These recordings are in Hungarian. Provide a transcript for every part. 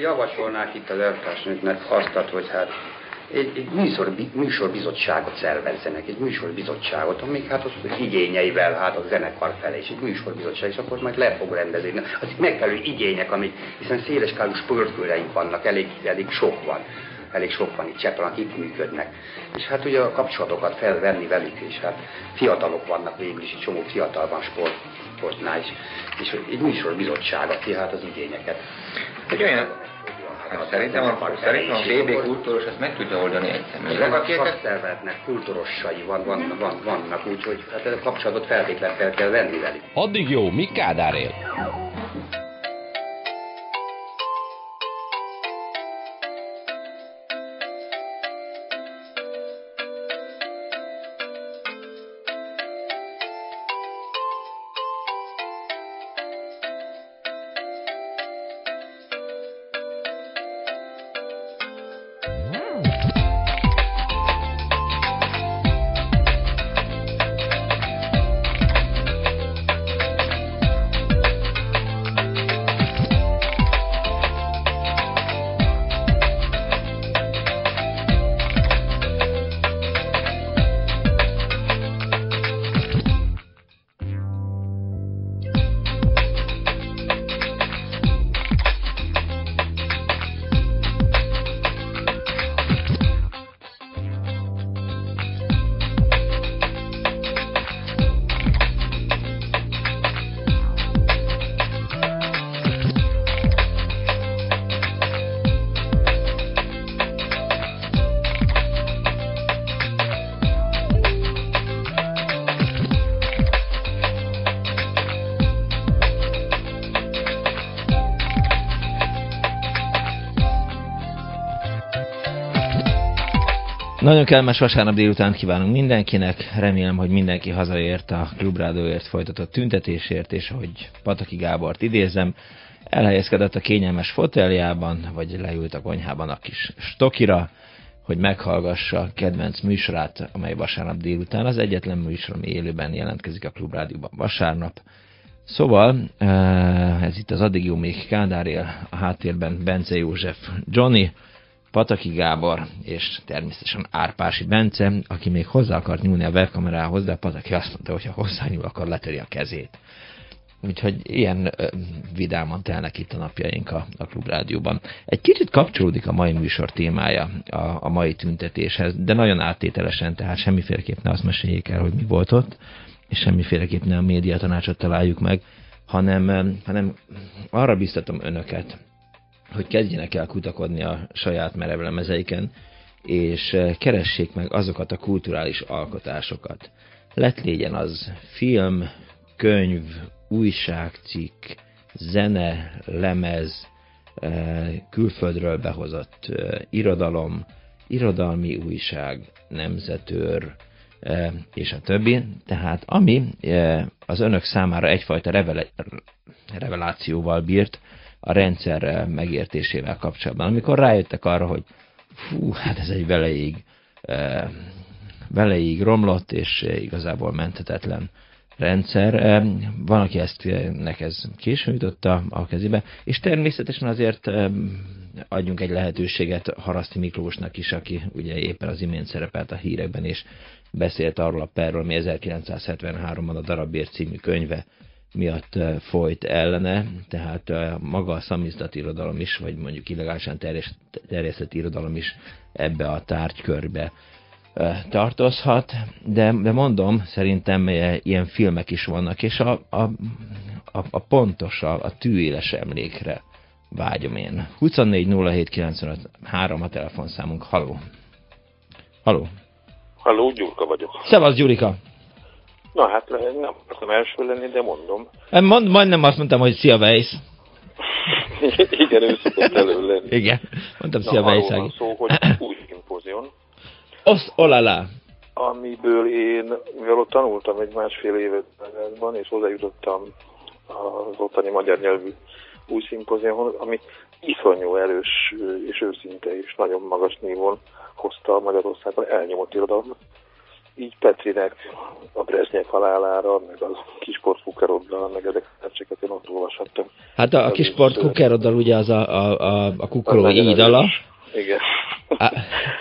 javasolnák itt az eltársnőknek azt, hogy hát egy, egy műsor, műsorbizottságot szervezzenek, egy műsorbizottságot, amik hát az igényeivel, hát a zenekar felé, és egy műsorbizottság, és akkor majd le fog rendezni. Az megfelelő igények, amik, hiszen széleskálú sportkőreink vannak, elég, elég sok van elég sok van itt Csepel, akik működnek. És hát ugye a kapcsolatokat felvenni velük, és hát fiatalok vannak végül is, egy csomó fiatal van sport, sportnál is, és egy műsorbizottság, aki hát az igényeket. Egy olyan Hát szerintem a, szerintem a BB kultúros ezt meg tudja oldani egyszer. A szakszervezetnek kultúrossai van, van, van, vannak, úgyhogy hát a kapcsolatot feltétlenül fel kell venni velük. Addig jó, mi Kádár él? Nagyon kellemes vasárnap délután kívánunk mindenkinek. Remélem, hogy mindenki hazaért a Klubrádóért folytatott tüntetésért, és hogy Pataki Gábort idézem, elhelyezkedett a kényelmes foteljában, vagy leült a konyhában a kis stokira, hogy meghallgassa kedvenc műsorát, amely vasárnap délután az egyetlen műsor, ami élőben jelentkezik a Klubrádióban vasárnap. Szóval, eh, ez itt az addig jó még Kádár él, a háttérben Bence József Johnny, Pataki Gábor és természetesen Árpási Bence, aki még hozzá akart nyúlni a webkamerához, de Pataki azt mondta, hogy ha hozzányúl, akkor letöri a kezét. Úgyhogy ilyen ö, vidáman telnek itt a napjaink a, a Klubrádióban. Egy kicsit kapcsolódik a mai műsor témája a, a mai tüntetéshez, de nagyon áttételesen, tehát semmiféleképp ne azt meséljék el, hogy mi volt ott, és semmiféleképp ne a médiatanácsot találjuk meg, hanem, hanem arra biztatom önöket, hogy kezdjenek el kutakodni a saját merevlemezeiken, és eh, keressék meg azokat a kulturális alkotásokat. Lett légyen az film, könyv, újságcikk, zene, lemez, eh, külföldről behozott eh, irodalom, irodalmi újság, nemzetőr, és a többi. Tehát ami az önök számára egyfajta revelációval bírt, a rendszer megértésével kapcsolatban. Amikor rájöttek arra, hogy fú, hát ez egy veleig, veleig romlott, és igazából menthetetlen rendszer. Van, aki ezt nekez későn jutotta a kezébe, és természetesen azért adjunk egy lehetőséget Haraszti Miklósnak is, aki ugye éppen az imént szerepelt a hírekben, és beszélt arról a perről, ami 1973-ban a Darabért című könyve miatt folyt ellene, tehát maga a szamizdat irodalom is, vagy mondjuk illegálisan terjesztett irodalom is ebbe a tárgykörbe tartozhat, de, de mondom, szerintem ilyen filmek is vannak, és a, a, a, a pontos, a, a tűéles emlékre vágyom én. 24 3 a telefonszámunk. Haló. Haló. Haló, Gyurka vagyok. Szevasz, Gyurika. Na hát nem akartam első lenni, de mondom. Mond, majdnem azt mondtam, hogy szia Weiss. Igen, ő szokott elő lenni. Igen, mondtam szia Weiss. van szó, hogy új szimpózion. Osz, olala. Amiből én, mivel ott tanultam egy másfél évet és hozzájutottam az ottani magyar nyelvű új szimpóziumhoz, ami iszonyú erős és őszinte és nagyon magas nívon hozta Magyarországon elnyomott irodalmat így Petrinek a Brezsnyev halálára, meg a kisport kukeroddal, meg ezeket a én ott olvashattam. Hát a, a kisport kukeroddal ugye az a, a, a, a kukoró ídala. Igen. A,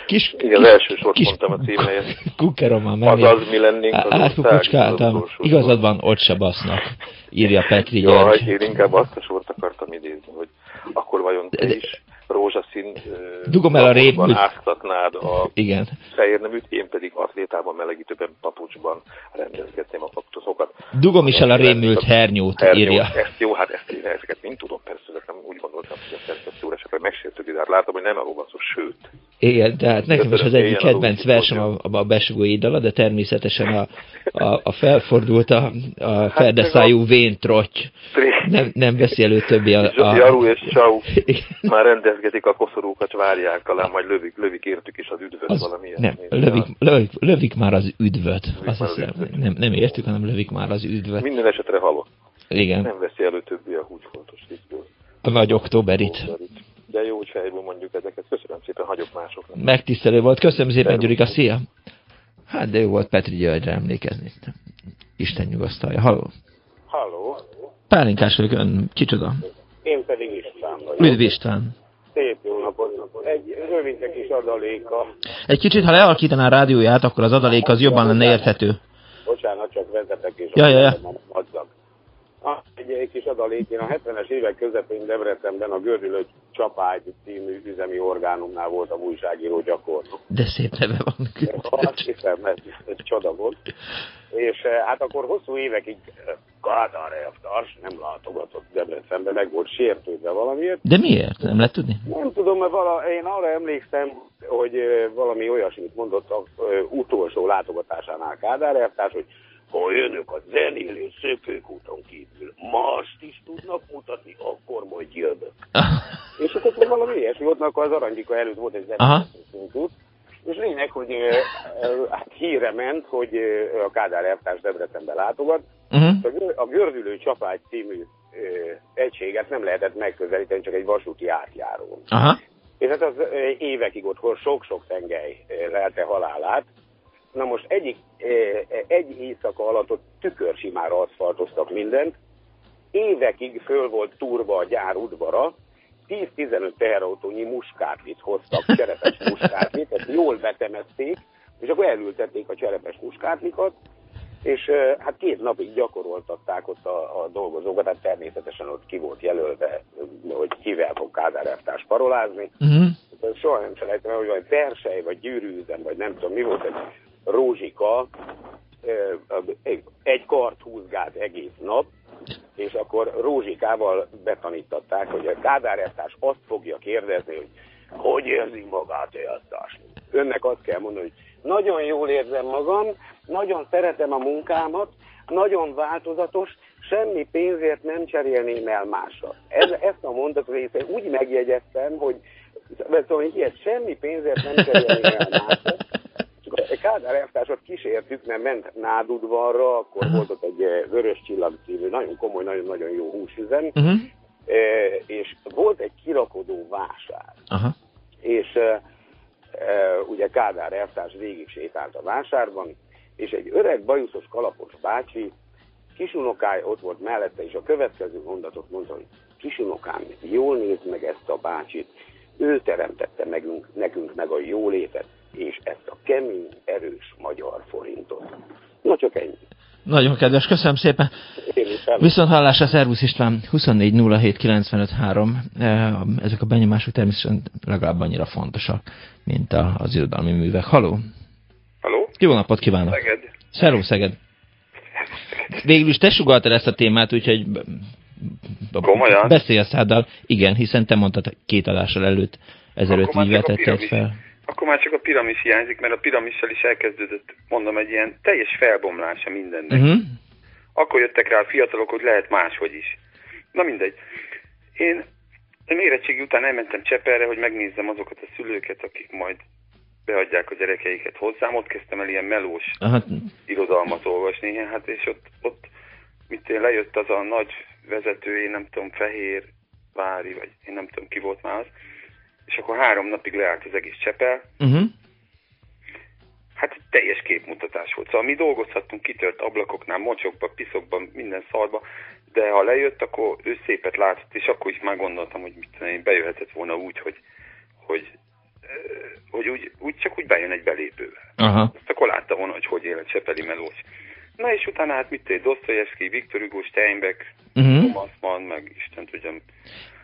kis, Igen, az első sort kis, mondtam a címelyet. Kukeroma, Az az mi lennénk az Átkukucskáltam. Igazad van, ott se basznak, írja Petri György. Jaj, én inkább azt a sort akartam idézni, hogy akkor vajon te is rózsaszín Dugom el a rémült. áztatnád a Igen. fehér neműt, én pedig atlétában melegítőben papucsban rendezgetném a kaktuszokat. Dugom is el a rémült hernyót, hernyót írja. Ezt, jó, hát ezt én ezeket mind tudom, persze, ezek nem úgy gondoltam, hogy a szerkesztő esetleg megsértődik, de hát látom, hogy nem a van szó, sőt. Igen, tehát nekem is az egyik kedvenc versem a, a besugói dala, de természetesen a, a, a felfordult, a, a hát feldeszájú véntrotty nem, nem veszi elő többi a... a... Jaru és Csau már rendezgetik a koszorúkat, várják talán, majd lövik, lövik értük is az üdvöt az, valami Nem, lövik, lövik, lövik, már az üdvöt. Azt hiszem, nem, nem értük, hanem lövik már az üdvöt. Minden esetre halott. Igen. Nem veszi elő többi a húsfoltos tisztből. A nagy októberit. De jó, hogy fejből mondjuk ezeket. Köszönöm szépen, hagyok másoknak. Megtisztelő volt. Köszönöm szépen, Gyurika. Szia! Hát de jó volt Petri Györgyre emlékezni. Isten nyugasztalja. Halló! Halló! Pálinkás vagyok, ön kicsoda? Én pedig István vagyok. Üdv István! Rövid kis adaléka. Egy kicsit, ha lealkítaná a rádióját, akkor az adalék az jobban lenne érthető. Bocsánat, csak vezetek és ja, ja, ja. Ah, egy, egy kis adalék, én a 70-es évek közepén Debrecenben a Gördülő Csapágy című üzemi orgánumnál voltam újságíró gyakornok. De szép neve van. Azt hiszem, ez, ez csoda volt. És eh, hát akkor hosszú évekig eh, Kádár elvtárs nem látogatott Debrecenbe, meg volt sértődve valamiért. De miért? Nem lehet tudni? Nem tudom, mert vala, én arra emlékszem, hogy eh, valami olyasmit mondott az utolsó látogatásánál Kádár elvtárs, hogy ha jönök a zenélő szökőkúton kívül mást is tudnak mutatni, akkor majd jövök. és akkor valami ilyesmi volt, akkor az Aranyika előtt volt egy zenélő és lényeg, hogy hát híre ment, hogy a Kádár elvtárs Debrecenbe látogat. Uh-huh. A Gördülő Csapágy című egységet nem lehetett megközelíteni, csak egy vasúti átjárón. Aha. És hát az évekig ott sok-sok tengely lelte halálát, Na most egyik, egy éjszaka alatt ott tükörsimára aszfaltoztak mindent, évekig föl volt turva a gyár udvara, 10-15 teherautónyi muskátlit hoztak, cserepes muskátlit, ezt jól betemezték, és akkor elültették a cserepes muskátlikat, és hát két napig gyakoroltatták ott a, a dolgozókat, tehát természetesen ott ki volt jelölve, hogy kivel fog Kádár parolázni. Uh-huh. Soha nem felejtem, hogy vagy persely, vagy gyűrűzem, vagy nem tudom mi volt, egy Rózsika egy kart húzgált egész nap, és akkor Rózsikával betanítatták, hogy a Kádár azt fogja kérdezni, hogy hogy érzi magát eltárs. Önnek azt kell mondani, hogy nagyon jól érzem magam, nagyon szeretem a munkámat, nagyon változatos, semmi pénzért nem cserélném el másra. Ez, ezt a mondat részét úgy megjegyeztem, hogy szóval, ilyet semmi pénzért nem cserélném el másra, Kádár elvtársat kísértük, mert ment Nádudvarra, akkor Aha. volt ott egy eh, Vörös Csillag című, nagyon komoly, nagyon-nagyon jó húsüzem, uh-huh. és volt egy kirakodó vásár. Aha. És e, ugye Kádár elvtárs végig sétált a vásárban, és egy öreg bajuszos kalapos bácsi, kisunokája ott volt mellette, és a következő mondatot mondta, hogy kisunokám, jól nézd meg ezt a bácsit, ő teremtette megünk, nekünk meg a jólétet, és ezt a kemény, erős magyar forintot. Na csak ennyi. Nagyon kedves, köszönöm szépen. Viszont hallásra, Szervusz István, 24 07 95 3. Ezek a benyomások természetesen legalább annyira fontosak, mint az irodalmi művek. Haló! Haló? Jó napot kívánok! Szeged! Szervusz, Szeged! Végül is te sugaltad ezt a témát, úgyhogy Komolyan? beszélj a száddal. Igen, hiszen te mondtad két adással előtt, ezelőtt így vetetted fel akkor már csak a piramis hiányzik, mert a piramissal is elkezdődött, mondom, egy ilyen teljes felbomlása mindennek. Uh-huh. Akkor jöttek rá a fiatalok, hogy lehet máshogy is. Na mindegy. Én, én érettségi után elmentem Cseperre, hogy megnézzem azokat a szülőket, akik majd beadják a gyerekeiket hozzám. Ott kezdtem el ilyen melós Aha. irodalmat olvasni, hát és ott, ott mit én lejött az a nagy vezető, én nem tudom, Fehér Vári, vagy én nem tudom ki volt már az, és akkor három napig leállt az egész csepel. Uh-huh. Hát teljes képmutatás volt. Szóval mi dolgozhattunk kitört ablakoknál, mocsokba, piszokban, minden szarba, de ha lejött, akkor ő szépet látott, és akkor is már gondoltam, hogy mit tudom, bejöhetett volna úgy, hogy, hogy, hogy úgy, úgy, csak úgy bejön egy belépővel. Aha. Azt akkor látta volna, hogy hogy él egy Csepeli melós. Na és utána hát mit tudja, Dostoyevsky, Viktor Hugo, Steinbeck, uh-huh. Thomas Mann, meg Isten tudjam,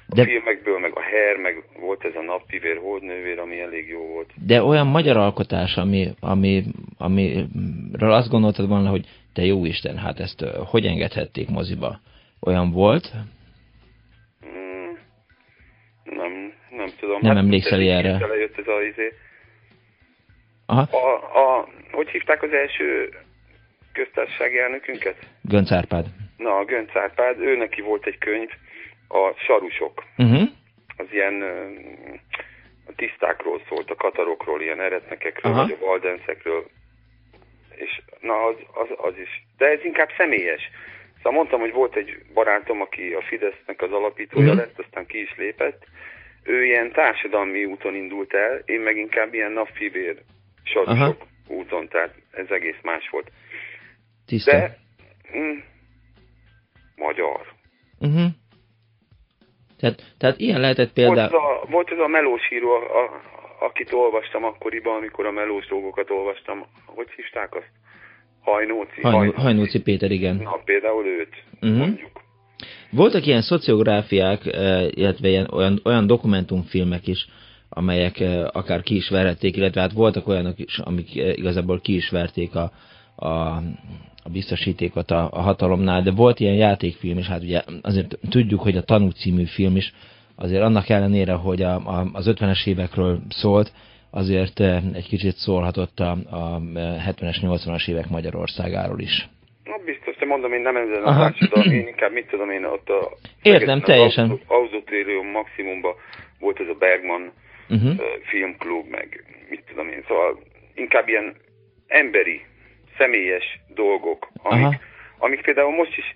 a de... filmekből, meg a Her, meg volt ez a nappivér, holdnővér, ami elég jó volt. De olyan magyar alkotás, ami, ami, amiről azt gondoltad volna, hogy te jó Isten, hát ezt hogy engedhették moziba? Olyan volt? Mm, nem, nem tudom. Nem hát, emlékszel erre? Elejött ez a izé. Aha. A, a, hogy hívták az első köztársasági elnökünket? Gönc Árpád. Na, a Gönc Árpád, ő neki volt egy könyv, a sarusok. Uh-huh. Az ilyen a tisztákról szólt, a katarokról, ilyen eretnekekről, Aha. vagy a valdenszekről. És na, az, az, az is. De ez inkább személyes. Szóval mondtam, hogy volt egy barátom, aki a Fidesznek az alapítója uh-huh. lett, aztán ki is lépett. Ő ilyen társadalmi úton indult el, én meg inkább ilyen napfibér sarusok Aha. úton, tehát ez egész más volt. Tiszta. De mm, magyar. Uh-huh. Tehát, tehát ilyen lehetett például... Volt, a, volt ez a melós író, a, a, akit olvastam akkoriban, amikor a melós dolgokat olvastam. Hogy hívták azt? Hajnóci. Hajnóci, Hajnóci Péter, igen. Na, például őt uh-huh. mondjuk. Voltak ilyen szociográfiák, eh, illetve ilyen, olyan, olyan dokumentumfilmek is, amelyek eh, akár ki is verhették, illetve hát voltak olyanok is, amik eh, igazából ki is verték a, a, a biztosítékot a, a hatalomnál, de volt ilyen játékfilm is, hát ugye azért tudjuk, hogy a Tanú című film is azért annak ellenére, hogy a, a, az 50-es évekről szólt, azért eh, egy kicsit szólhatott a, a 70-es, 80-as évek Magyarországáról is. Na biztos, de mondom, én nem ezen a társadalom, én inkább mit tudom én ott a... Értem, teljesen. Auzotélium maximumban volt ez a Bergman uh-huh. filmklub, meg mit tudom én, szóval inkább ilyen emberi személyes dolgok, amik, amik például most is,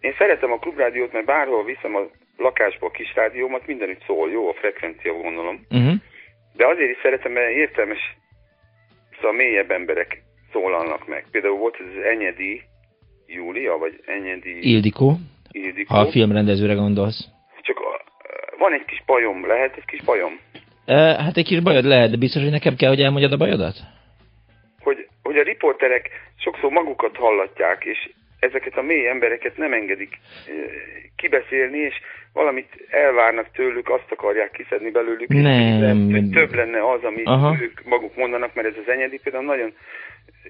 én szeretem a klubrádiót, mert bárhol viszem a lakásba a kis rádiómat, mindenütt szól, jó a frekvencia vonalom. Uh-huh. De azért is szeretem, mert értelmes, szóval mélyebb emberek szólalnak meg. Például volt ez az Enyedi Júlia, vagy Enyedi... Ildikó. Ildikó. Ha a filmrendezőre gondolsz. Csak a, van egy kis bajom, lehet egy kis bajom? E, hát egy kis bajod lehet, de biztos, hogy nekem kell, hogy elmondjad a bajodat? Hogy a riporterek sokszor magukat hallatják, és ezeket a mély embereket nem engedik kibeszélni, és valamit elvárnak tőlük, azt akarják kiszedni belőlük. Nem. Hogy több lenne az, amit Aha. ők maguk mondanak, mert ez az enyedi például nagyon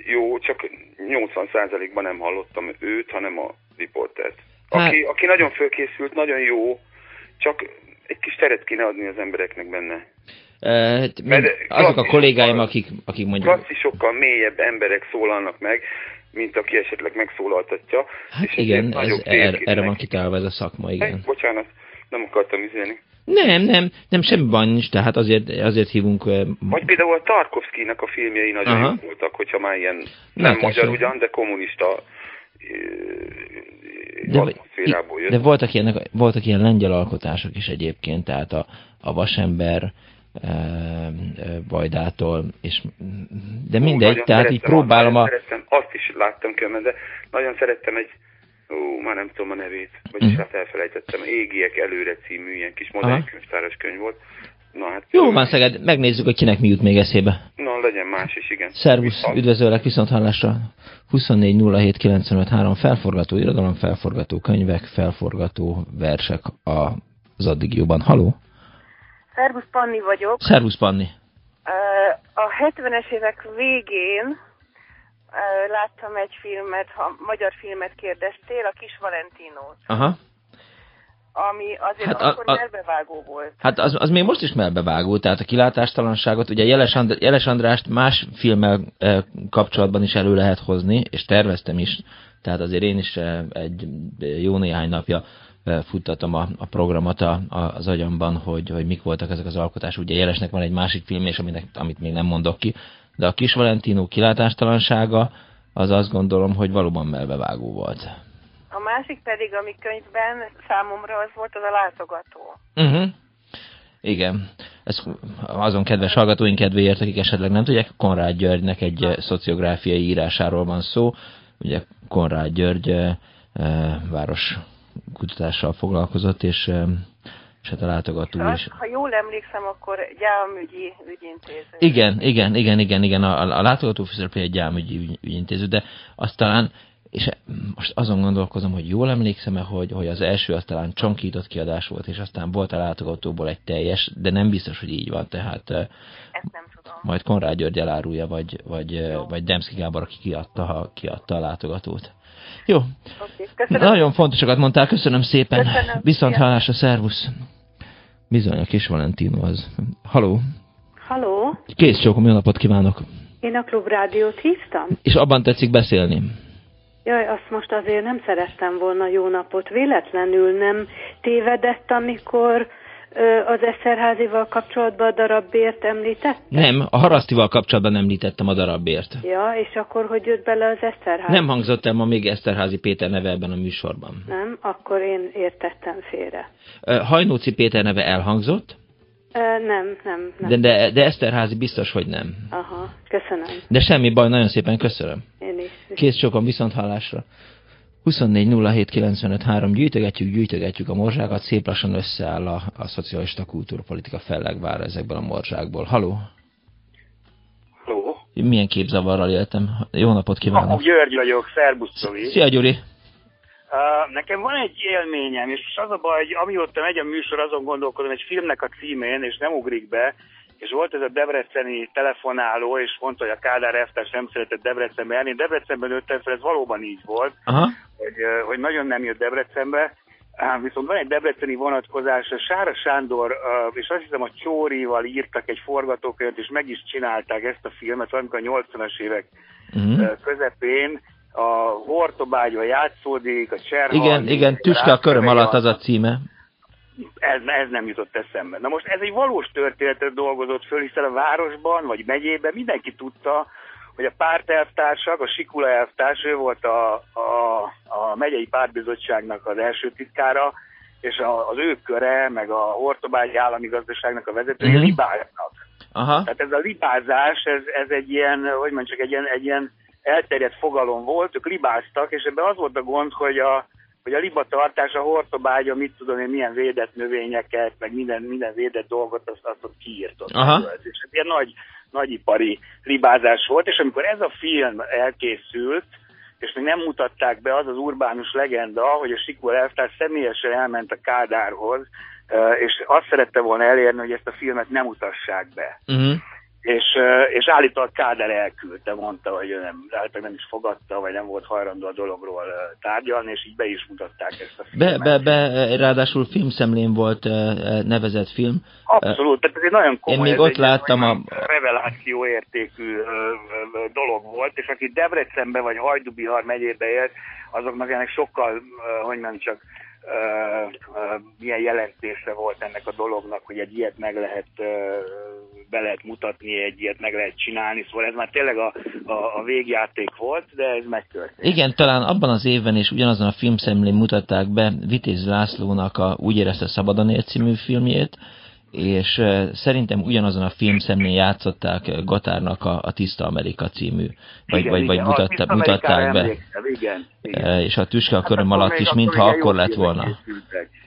jó, csak 80%-ban nem hallottam őt, hanem a riportert. Aki, hát... aki nagyon fölkészült, nagyon jó, csak egy kis teret kéne adni az embereknek benne. Hát, azok a kollégáim, akik, akik mondjuk... Klasszisokkal mélyebb emberek szólalnak meg, mint aki esetleg megszólaltatja. Hát és igen, ez, erre, erre van kitálva ez a szakma, igen. Hey, bocsánat, nem akartam üzélni. Nem, nem, nem, semmi baj nincs, tehát azért, azért hívunk... Vagy például a Tarkovszkinak a filmjei nagyon Aha. jók voltak, hogyha már ilyen nem Na, magyar ugyan, de kommunista de, de voltak, ilyenek, voltak ilyen lengyel alkotások is egyébként, tehát a, a Vasember, Bajdától, és, de mindegy, Ó, tehát így próbálom a... Szerettem, azt is láttam különben, de nagyon szerettem egy, ó, már nem tudom a nevét, vagyis uh-huh. hát elfelejtettem, Égiek előre című ilyen kis modern könyvtáros könyv volt. Na, hát, Jó van, Szeged, megnézzük, hogy kinek mi jut még eszébe. Na, legyen más is, igen. Szervusz, üdvözöllek viszont hallásra. 24 07 95 3 felforgató irodalom, felforgató könyvek, felforgató versek az addig jobban. Haló? Szervusz Panni vagyok. Szervusz Panni. A 70-es évek végén láttam egy filmet, ha magyar filmet kérdeztél, a Kis Valentinót. Aha. Ami azért hát akkor a, a, melbevágó volt. Hát az, az még most is melbevágó, tehát a kilátástalanságot, ugye Jeles, And Jeles Andrást más filmmel e, kapcsolatban is elő lehet hozni, és terveztem is, tehát azért én is e, egy jó néhány napja futtatom a, a programot a, a, az agyamban, hogy, hogy mik voltak ezek az alkotások. Ugye Jelesnek van egy másik film, és aminek, amit még nem mondok ki, de a kis Valentino kilátástalansága az azt gondolom, hogy valóban melbevágó volt. A másik pedig, ami könyvben számomra az volt, az a látogató. Uh-huh. Igen. ez azon kedves hallgatóink kedvéért, akik esetleg nem tudják, Konrád Györgynek egy szociográfiai írásáról van szó. Ugye Konrád György város kutatással foglalkozott, és és hát a látogató hát, is. Ha jól emlékszem, akkor gyámügyi ügyintéző. Igen, igen, igen, igen, igen, a, a látogató főszereplő egy gyámügyi ügy, ügyintéző, de azt talán, és most azon gondolkozom, hogy jól emlékszem-e, hogy, hogy az első az talán csonkított kiadás volt, és aztán volt a látogatóból egy teljes, de nem biztos, hogy így van, tehát Ezt nem tudom. majd Konrád György elárulja, vagy, vagy, vagy Demszki Gábor, aki kiadta, kiadta a látogatót. Jó. Okay, Nagyon fontosakat mondtál, köszönöm szépen. Köszönöm. Viszont hálásra, szervusz. Bizony, a kis Valentino az. Haló. Haló. Kész csókom, jó napot kívánok. Én a Klubrádiót hívtam. És abban tetszik beszélni. Jaj, azt most azért nem szerettem volna jó napot. Véletlenül nem tévedett, amikor az Eszterházival kapcsolatban a darabbért említett? Nem, a Harasztival kapcsolatban említettem a darabbért. Ja, és akkor hogy jött bele az Eszterházi? Nem hangzott el ma még Eszterházi Péter neve ebben a műsorban. Nem, akkor én értettem félre. Hajnóci Péter neve elhangzott? Nem, nem, nem. De, de, de Eszterházi biztos, hogy nem. Aha, köszönöm. De semmi baj, nagyon szépen köszönöm. Én is. Kész csókom viszont hallásra. 24.07.95.3 gyűjtögetjük, gyűjtögetjük a morzsákat, szép lassan összeáll a, a szocialista kultúrpolitika fellegvár ezekből a morzsákból. Haló? Haló? Milyen képzavarral éltem? Jó napot kívánok! Akkor György vagyok, szerbusz Tovi. Szia Gyuri! Uh, nekem van egy élményem, és az a baj, hogy amióta megy a műsor, azon gondolkodom egy filmnek a címén, és nem ugrik be, és volt ez a debreceni telefonáló, és mondta, hogy a Kádár Eftes nem szeretett Debrecenbe járni. Debrecenben nőttem fel, ez valóban így volt, Aha. Hogy, hogy nagyon nem jött Debrecenbe. Viszont van egy debreceni vonatkozás, a Sára Sándor, és azt hiszem a Csórival írtak egy forgatókönyvet, és meg is csinálták ezt a filmet, valamikor a 80-as évek uh-huh. közepén, a Hortobágyon játszódik, a Cserhalmi... Igen, igen, Tüske a köröm alatt az a címe ez, ez nem jutott eszembe. Na most ez egy valós történetet dolgozott föl, hiszen a városban, vagy megyében mindenki tudta, hogy a pártelvtársak, a Sikula elvtárs, ő volt a, a, a megyei pártbizottságnak az első titkára, és a, az ő köre, meg a Hortobágyi állami gazdaságnak a vezetője mm-hmm. libáznak. Aha. Tehát ez a libázás, ez, ez egy ilyen, hogy mondjuk, egy ilyen, egy ilyen elterjedt fogalom volt, ők libáztak, és ebben az volt a gond, hogy a, hogy a libatartás, a hortobágya, mit tudom én, milyen védett növényeket, meg minden, minden védett dolgot, azt, azt ott kiírtott. Aha. És ez ilyen nagy, nagyipari libázás volt, és amikor ez a film elkészült, és még nem mutatták be az az urbánus legenda, hogy a Sikor elvtárs személyesen elment a Kádárhoz, és azt szerette volna elérni, hogy ezt a filmet nem mutassák be. Uh-huh és, és állítólag Káder elküldte, mondta, hogy ő nem, állítólag nem is fogadta, vagy nem volt hajlandó a dologról tárgyalni, és így be is mutatták ezt a filmet. Be, be, be ráadásul filmszemlén volt nevezett film. Abszolút, tehát ez egy nagyon komoly, Én még ott láttam a... reveláció értékű dolog volt, és aki Debrecenbe vagy Hajdubihar megyébe élt, azoknak ennek sokkal, hogy nem csak milyen jelentése volt ennek a dolognak, hogy egy ilyet meg lehet be lehet mutatni, egy ilyet meg lehet csinálni, szóval ez már tényleg a, a, a végjáték volt, de ez megtörtént. Igen, talán abban az évben és ugyanazon a filmszemlén mutatták be Vitéz Lászlónak a Úgy érezte szabadon ér című filmjét, és szerintem ugyanazon a filmszemlén játszották Gatárnak a, a Tiszta Amerika című, vagy, igen, vagy, igen. vagy mutatta, mutatták be. Igen, igen. És a Tüske a köröm hát alatt is, mintha akkor lett volna.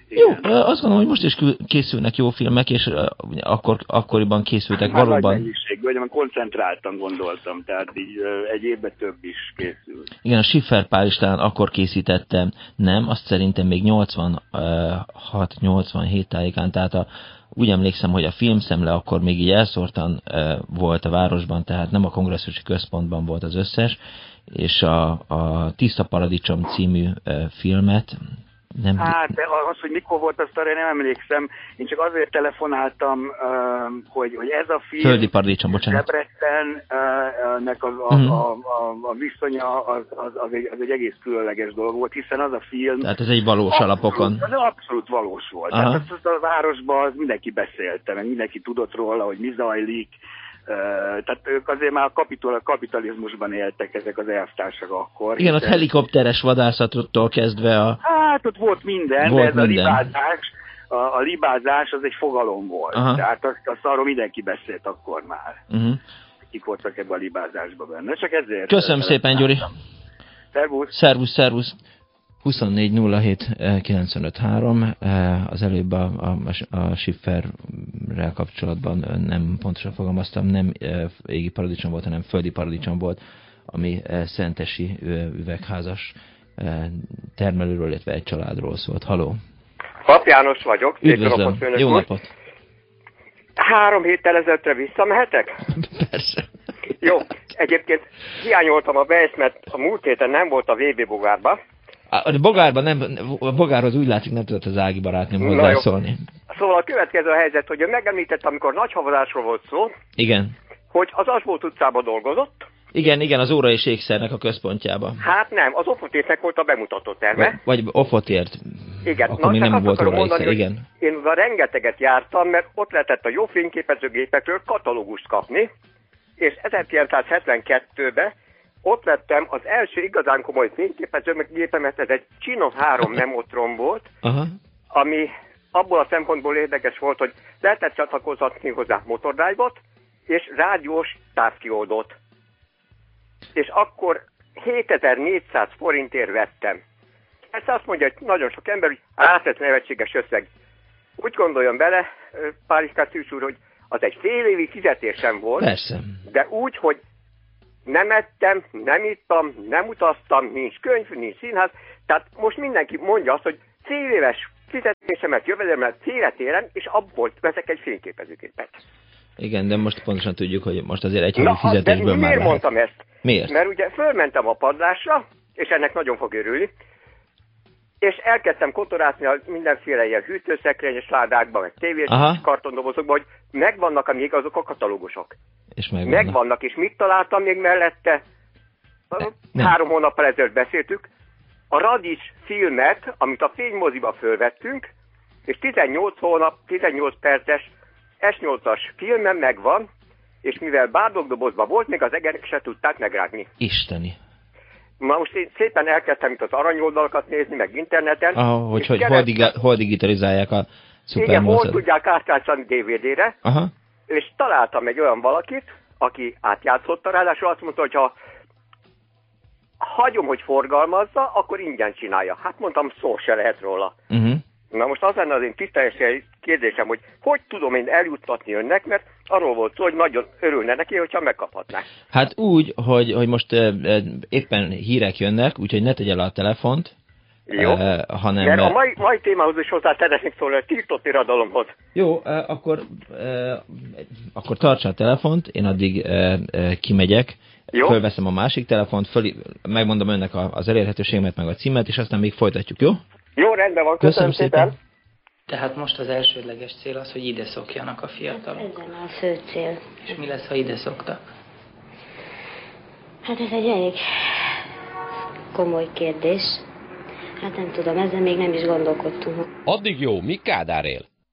Jó, azt gondolom, hogy most is készülnek jó filmek, és akkor, akkoriban készültek Már valóban. Nagy mennyiség, vagy koncentráltan gondoltam, tehát így egy évben több is készült. Igen, a Schiffer Pál is talán akkor készítette, nem, azt szerintem még 86-87 tájékán, tehát a, úgy emlékszem, hogy a filmszemle akkor még így elszórtan volt a városban, tehát nem a kongresszusi központban volt az összes, és a, a Tiszta Paradicsom című filmet, nem... Hát, de az, hogy mikor volt, azt arra nem emlékszem. Én csak azért telefonáltam, hogy, hogy ez a film... Földi paradicsom, bocsánat. Debrecennek a, a, a, a, a viszonya az, az, az, egy, az egy egész különleges dolog volt, hiszen az a film... Tehát ez egy valós abszolút, alapokon. Az abszolút valós volt. Aha. Tehát az, az a városban az mindenki beszélte, meg mindenki tudott róla, hogy mi zajlik, tehát ők azért már a, kapital, kapitalizmusban éltek ezek az elvtársak akkor. Igen, ott helikopteres vadászattól kezdve a... Hát ott volt minden, volt de ez minden. a libázás, a, a libázás az egy fogalom volt. Aha. Tehát azt, azt arról mindenki beszélt akkor már. Uh-huh. Kik voltak ebben a libázásban benne. Csak ezért... Köszönöm szépen, Gyuri. Szervusz. Szervusz, szervusz. 24 07 az előbb a, a, a Schifferrel kapcsolatban nem pontosan fogalmaztam, nem eh, égi paradicsom volt, hanem földi paradicsom volt, ami eh, szentesi üvegházas termelőről, illetve egy családról szólt. Haló! Pap János vagyok. Üdvözlöm. Napot, Jó napot! Három héttel ezelőttre visszamehetek? Persze. Jó, egyébként hiányoltam a Bejsz, mert a múlt héten nem volt a VB Bogárba. A Bogárban nem, a Bogárhoz úgy látszik nem tudott az Ági barátnőm hozzászólni. Szóval a következő a helyzet, hogy megemlített, amikor nagy havazásról volt szó. Igen. Hogy az Asbolt utcában dolgozott. Igen, igen, az óra és ékszernek a központjába. Hát nem, az Ofotértnek volt a bemutató terme. Vagy, vagy Ofotért. Igen, Akkor még nem volt óra mondani, igen. Én oda rengeteget jártam, mert ott lehetett a jó fényképezőgépekről katalógust kapni, és 1972-ben ott vettem az első igazán komoly fényképezőgépemet, ez egy Csinov 3 Memotron volt, Aha. ami abból a szempontból érdekes volt, hogy lehetett csatlakozatni hozzá motordrive és rádiós távkioldót és akkor 7400 forintért vettem. Ezt azt mondja, hogy nagyon sok ember, hogy átett nevetséges összeg. Úgy gondoljon bele, Kasszius úr, hogy az egy fél évi fizetésem volt. Persze. De úgy, hogy nem ettem, nem ittam, nem utaztam, nincs könyv, nincs színház. Tehát most mindenki mondja azt, hogy fél éves fizetésemet, jövedelmet életérem, és abból veszek egy fényképezőképet. Igen, de most pontosan tudjuk, hogy most azért egy havi fizetésből de már miért mondtam ezt? Miért? Mert ugye fölmentem a padlásra, és ennek nagyon fog örülni, és elkezdtem kotorászni a mindenféle ilyen hűtőszekrényes ládákban, meg tévés Aha. kartondobozokban, hogy megvannak még azok a katalógusok. És megvannak. Megvannak, és mit találtam még mellette? Ne, Három nem. hónappal ezelőtt beszéltük. A Radics filmet, amit a fénymoziba fölvettünk, és 18 hónap, 18 perces S8-as filmem megvan, és mivel bárdogdobozban volt, még az egerek se tudták megrágni. Isteni. Ma most én szépen elkezdtem itt az aranyoldalakat nézni, meg interneten. Ah, hogy, hogy hol, diga, hol digitalizálják a Igen, hol tudják átkátszani DVD-re. Aha. És találtam egy olyan valakit, aki átjátszotta, ráadásul azt mondta, hogy ha hagyom, hogy forgalmazza, akkor ingyen csinálja. Hát mondtam, szó se lehet róla. Uh-huh. Na most az lenne az én tiszteljes kérdésem, hogy hogy tudom én eljuttatni önnek, mert arról volt szó, hogy nagyon örülne neki, hogyha megkaphatná. Hát úgy, hogy, hogy most e, éppen hírek jönnek, úgyhogy ne tegye le a telefont. Jó, e, hanem, mert a mai, mai témához is hozzá szeretnék szólni, a tiltott irodalomhoz. Jó, e, akkor, e, akkor tartsa a telefont, én addig e, e, kimegyek, jó. fölveszem a másik telefont, föl, megmondom önnek az elérhetőségemet, meg a címet, és aztán még folytatjuk, jó? Jó, rendben van, köszönöm, köszönöm szépen. szépen. Tehát most az elsődleges cél az, hogy ide szokjanak a fiatalok. Ez a fő cél. És mi lesz, ha ide szoktak? Hát ez egy elég komoly kérdés. Hát nem tudom, ezzel még nem is gondolkodtunk. Addig jó, mi Kádár él?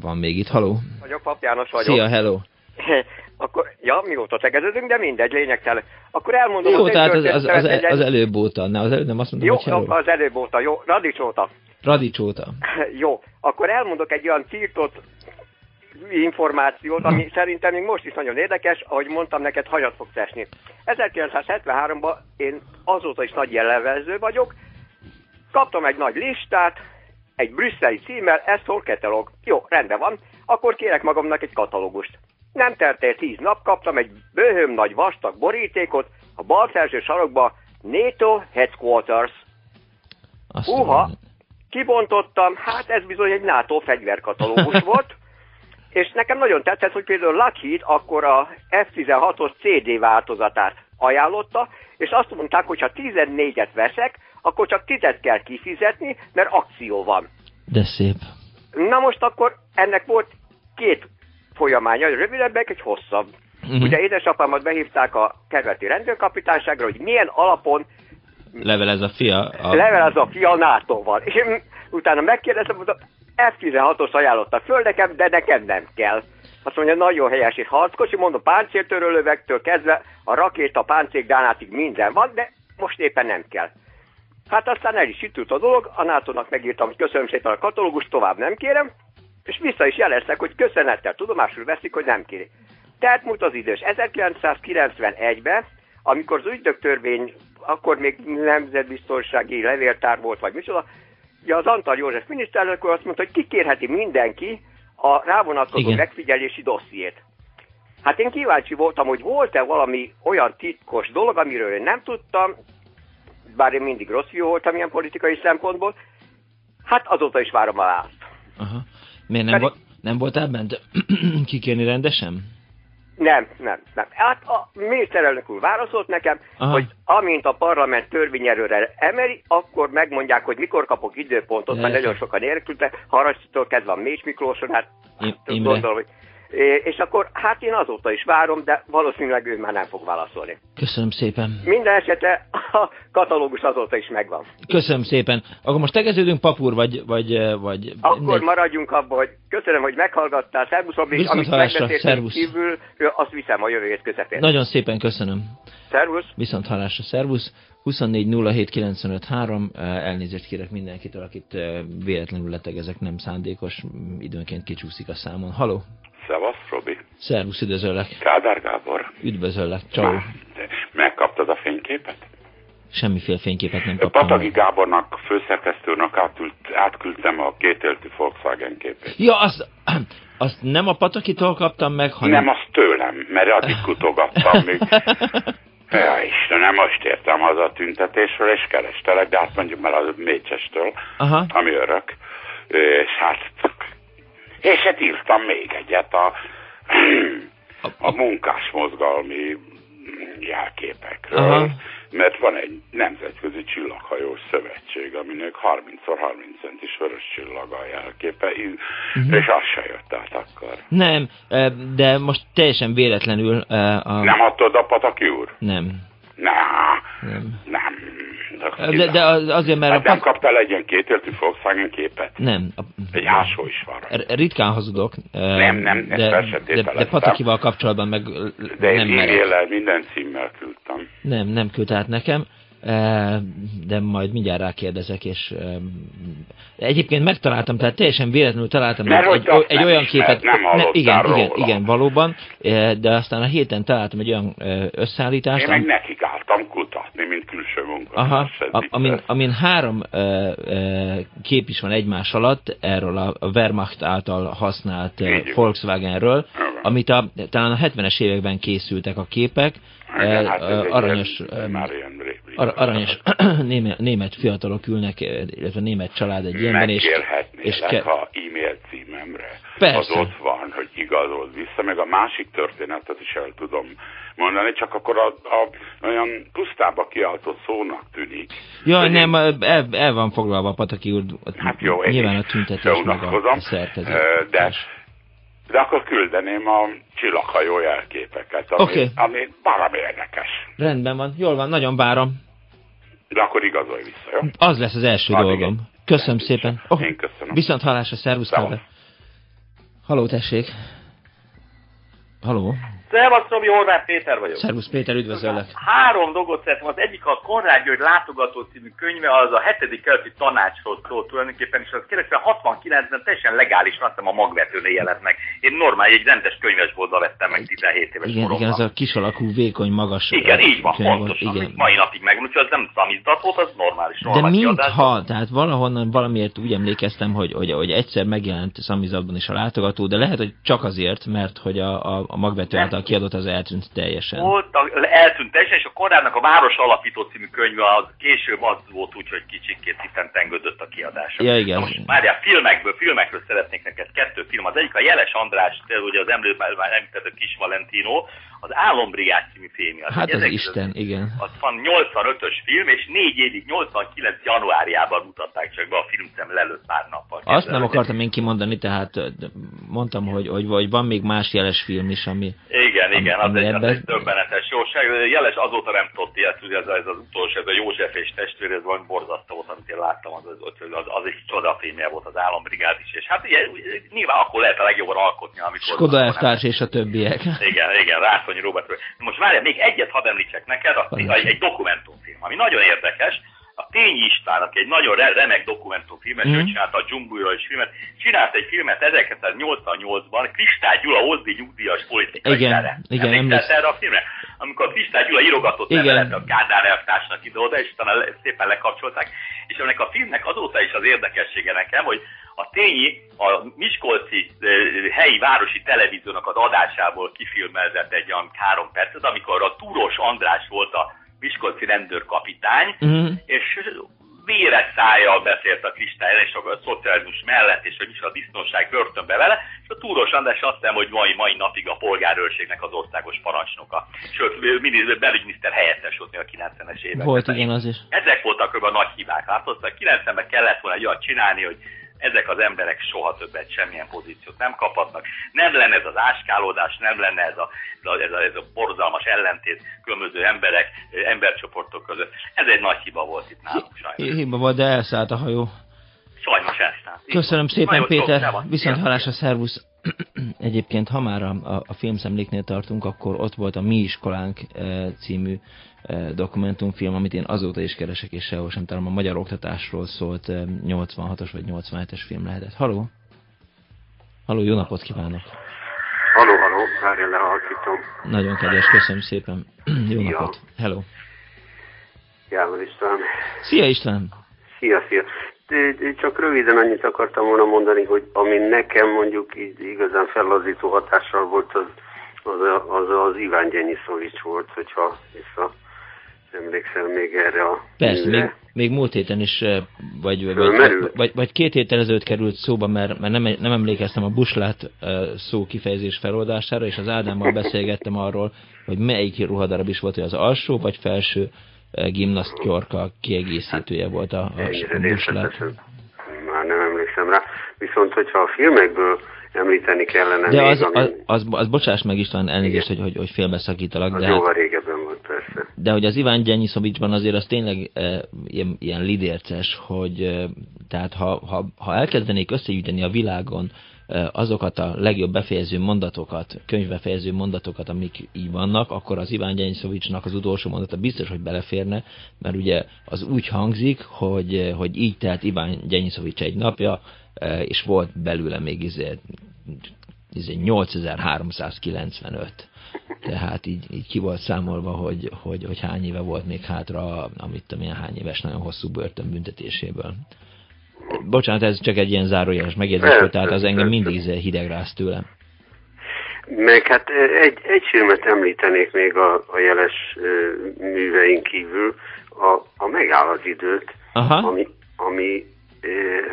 van még itt. Haló? Vagyok, Pap János vagyok. Szia, hello. Akkor, ja, mióta tegeződünk, de mindegy, lényegtelen. Akkor elmondom... Jó, tehát az, az, az, az, az előbb óta, ne, az előbb nem azt mondom, jó, hogy hello. az előbb óta, jó, Radics óta. Radics óta. Jó, akkor elmondok egy olyan tiltott információt, ami szerintem még most is nagyon érdekes, ahogy mondtam neked, hajat fog esni. 1973-ban én azóta is nagy jellevező vagyok, kaptam egy nagy listát, egy brüsszeli címmel, ez hol katalóg. Jó, rendben van, akkor kérek magamnak egy katalógust. Nem telt el tíz nap, kaptam egy bőhöm nagy vastag borítékot, a bal felső sarokba NATO Headquarters. Uha, kibontottam, hát ez bizony egy NATO fegyverkatalógus volt, és nekem nagyon tetszett, hogy például Lockheed akkor a F-16-os CD változatát ajánlotta, és azt mondták, hogy ha 14-et veszek, akkor csak 10 kell kifizetni, mert akció van. De szép. Na most akkor ennek volt két folyamánya, egy rövidebbek, egy hosszabb. Uh-huh. Ugye édesapámat behívták a kerületi rendőrkapitányságra, hogy milyen alapon level ez a fia. A... Level ez a fia a NATO-val. És én utána megkérdeztem, hogy F-16-os ajánlotta föl nekem, de nekem nem kell. Azt mondja, nagyon helyes és harckocsi, mondom, páncéltörölövektől kezdve a rakéta páncélgánátig minden van, de most éppen nem kell. Hát aztán el is sütült a dolog, a NATO-nak megírtam, hogy köszönöm szépen a katalógus, tovább nem kérem, és vissza is jeleztek, hogy köszönettel tudomásul veszik, hogy nem kéri. Tehát múlt az idős. 1991-ben, amikor az ügydöktörvény, akkor még nemzetbiztonsági levéltár volt, vagy micsoda, ugye az Antal József miniszterelnök azt mondta, hogy kikérheti mindenki a rávonatkozó Igen. megfigyelési dossziét. Hát én kíváncsi voltam, hogy volt-e valami olyan titkos dolog, amiről én nem tudtam, bár én mindig rossz jó voltam ilyen politikai szempontból, hát azóta is várom a választ. Aha. Miért nem, Pedig... nem voltál bent kikérni rendesen? Nem, nem, nem. Hát a miniszterelnök úr válaszolt nekem, Aha. hogy amint a parlament törvényerőre emeli, akkor megmondják, hogy mikor kapok időpontot, mert nagyon sokan érkültek, Harasztitól kezdve a Mécs Miklóson, hát, hát gondolom, hogy és akkor hát én azóta is várom, de valószínűleg ő már nem fog válaszolni. Köszönöm szépen. Minden esetre a katalógus azóta is megvan. Köszönöm szépen. Akkor most tegeződünk papúr, vagy... vagy, vagy akkor ne... maradjunk abban, hogy köszönöm, hogy meghallgattál. Szervusz, amit, amit megbeszéltünk kívül, azt viszem a jövő hét közepén. Nagyon szépen köszönöm. Szervusz. Viszont hallásra, szervusz. 24 elnézést kérek mindenkitől, akit véletlenül letegezek, nem szándékos, időnként kicsúszik a számon. Haló! Szevasz, Robi. Szervusz, üdvözöllek. Kádár Gábor. Üdvözöllek, ciao. Megkaptad a fényképet? Semmiféle fényképet nem kaptam. Patagi Gábornak, főszerkesztőnek átült, átküldtem a kétéltű Volkswagen képét. Ja, azt, azt nem a Patakitól kaptam meg, hanem... Nem, azt tőlem, mert addig kutogattam még. Ja, Istenem, most értem haza a tüntetésről, és kerestelek, de hát mondjuk már az Mécsestől, Aha. ami örök. És hát és hát írtam még egyet a, a munkásmozgalmi jelképekről, Aha. mert van egy nemzetközi csillaghajós szövetség, aminek 30x30 centis vörös csillag a jelképe, uh-huh. és az se jött át akkor. Nem, de most teljesen véletlenül... A... Nem adtad a Pataki úr? Nem. Nem. nem. De, de azért, mert... Hát nem pat... kaptál egy ilyen kétéltű Volkswagen képet? Nem. A... Egy ásó is van. Ritkán hazudok. Nem, nem, de, de, de Patakival kapcsolatban meg de nem. De minden címmel küldtem. Nem, nem küldte át nekem de majd mindjárt rákérdezek, és egyébként megtaláltam, tehát teljesen véletlenül találtam egy, egy, egy olyan képet. Nem ne, igen, róla. igen, igen, valóban, de aztán a héten találtam egy olyan összeállítást. Én meg nekik álltam kutatni, mint külső Aha, amin, amin három kép is van egymás alatt, erről a Wehrmacht által használt Volkswagenről, amit a, talán a 70-es években készültek a képek, igen, hát aranyos, már ilyen aranyos német, német fiatalok ülnek, illetve német család egy ilyenben, és... és ke... ha e-mail címemre Persze. az ott van, hogy igazold vissza, meg a másik történetet is el tudom mondani, csak akkor a, a olyan pusztába kiáltott szónak tűnik. Jaj, nem, el, el van foglalva a Pataki úr. Hát jó, Nyilván a tüntetés meg a, a szerkezet. De de akkor küldeném a csillaghajó jelképeket, ami, okay. ami valami érdekes. Rendben van, jól van, nagyon várom. De akkor igazolj vissza, jó? Az lesz az első Addig dolgom. Köszönöm szépen. Oh, Én köszönöm. Viszont hallásra, szervusz, Haló, tessék. Haló. Szervasz, Robi, Horváth Péter vagyok. Szervusz Péter, üdvözöllek. Három dolgot szeretem. Az egyik a Konrád György látogató című könyve, az a hetedik keleti tanácsról szól tulajdonképpen, és az 69-ben teljesen legális, azt hiszem a magvetőnél jelent meg. Én normál egy rendes könyvesboltba vettem meg 17 éves Igen, koromban. igen, az a kis alakú, vékony, magas. Igen, így van, pontosan. Igen. Mai napig meg, úgyhogy az nem szamizdat volt, az normális. normális De mintha, tehát valahonnan valamiért úgy emlékeztem, hogy, hogy, hogy egyszer megjelent szamizatban is a látogató, de lehet, hogy csak azért, mert hogy a, a, a magvető által kiadott az eltűnt teljesen. Volt, eltűnt teljesen, és a korábnak a Város Alapító című könyve az később az volt úgy, hogy kicsikét itt tengődött a kiadása. Ja, igen. Na most várjál, filmekből, filmekről szeretnék neked kettő film. Az egyik a Jeles András, ugye az emlőben már említett Kis Valentino, az Álombrigád című filmje. Az hát az Isten, igen. Az van 85-ös film, és négy évig, 89 januárjában mutatták csak be a filmszem lelőtt pár nappal. Azt nem akartam én kimondani, tehát mondtam, hogy, hogy, hogy van még más jeles film is, ami... Igen, igen, ami az, egy, ebben... az egy döbbenetes jóság. Jeles azóta nem tudott ilyet, ugye ez, ez az utolsó, ez a József és testvér, ez valami borzasztó volt, amit én láttam, az, az, az, az egy csodafilmje volt az Álombrigád is, és hát ilyen, nyilván akkor lehet a legjobban alkotni, amikor... Skoda elvtárs és a többiek. Igen, igen, Rászonyi Robert. Most várjál, még egyet hadd említsek neked, a, egy dokumentumfilm, ami nagyon érdekes, a Tényi István, aki egy nagyon remek dokumentumfilmes, mm. ő csinálta a Dzsumbújról is filmet, csinált egy filmet 1988-ban, Kristály Gyula Ozdi nyugdíjas politikai igen, csere. Igen, emlékszem. erre a filmre? Amikor Kristály Gyula írogatott levelet a Kádár elvtársnak ide-oda, és utána szépen lekapcsolták. És ennek a filmnek azóta is az érdekessége nekem, hogy a Tényi a Miskolci helyi városi televíziónak az adásából kifilmezett egy olyan három percet, amikor a Túros András volt a Miskolci rendőrkapitány, mm. és véres szájjal beszélt a kristály és a szocializmus mellett, és hogy is a biztonság börtönbe vele, és a Túros András azt hiszem, hogy mai, mai napig a polgárőrségnek az országos parancsnoka. Sőt, mindig belügyminiszter helyettes volt a 90-es években. Volt, igen, az is. Ezek voltak a nagy hibák. Látod, a 90-ben kellett volna egy olyat csinálni, hogy ezek az emberek soha többet semmilyen pozíciót nem kaphatnak. Nem lenne ez az áskálódás, nem lenne ez a, ez a, ez a, borzalmas ellentét különböző emberek, embercsoportok között. Ez egy nagy hiba volt itt nálunk sajnos. Hiba volt, de elszállt a hajó. Sajnos elszállt. Köszönöm szépen, Péter. Viszont hallásra, szervusz. Egyébként, ha már a, a, filmszemléknél tartunk, akkor ott volt a Mi iskolánk e, című e, dokumentumfilm, amit én azóta is keresek, és sehol sem talán a magyar oktatásról szólt e, 86-os vagy 87-es film lehetett. Haló? Haló, jó napot kívánok! Haló, haló, várja le, halkítom. Nagyon kedves, köszönöm szépen. jó ja. napot! Hello! Jávor István. Szia István! Szia, szia! Csak röviden annyit akartam volna mondani, hogy ami nekem mondjuk így igazán fellazító hatással volt, az az, az, az Iván Gyenyiszovics volt, hogyha vissza emlékszel még erre a Persze, még, még múlt héten is, vagy, vagy, vagy, vagy két héttel ezelőtt került szóba, mert, mert nem, nem emlékeztem a buslát szó kifejezés feloldására, és az Ádámmal beszélgettem arról, hogy melyik ruhadarab is volt, hogy az alsó vagy felső gimnasztyorka kiegészítője volt a, a buslát. Már nem emlékszem rá. Viszont, hogyha a filmekből említeni kellene De még, az, ami... az, az, az, bocsáss meg István, elnézést, hogy, hogy, hogy félbeszakítalak. Az de jóval hát, régebben volt, persze. De hogy az Iván Gyennyiszovicsban azért az tényleg e, ilyen, ilyen lidérces, hogy e, tehát ha, ha, ha elkezdenék összegyűjteni a világon azokat a legjobb befejező mondatokat, könyvbefejező mondatokat, amik így vannak, akkor az Iván Gyenyszovicsnak az utolsó mondata biztos, hogy beleférne, mert ugye az úgy hangzik, hogy, hogy így telt Iván Gyenyszovics egy napja, és volt belőle még izé, izé 8395. Tehát így, így ki volt számolva, hogy, hogy, hogy hány éve volt még hátra, amit tudom, ilyen hány éves nagyon hosszú börtönbüntetéséből. Bocsánat, ez csak egy ilyen zárójeles megjegyzés volt, tehát az engem mindig hidegrász tőle. Meg hát egy, egy filmet említenék még a, a jeles műveink kívül, a, a Megáll az időt, Aha. ami, ami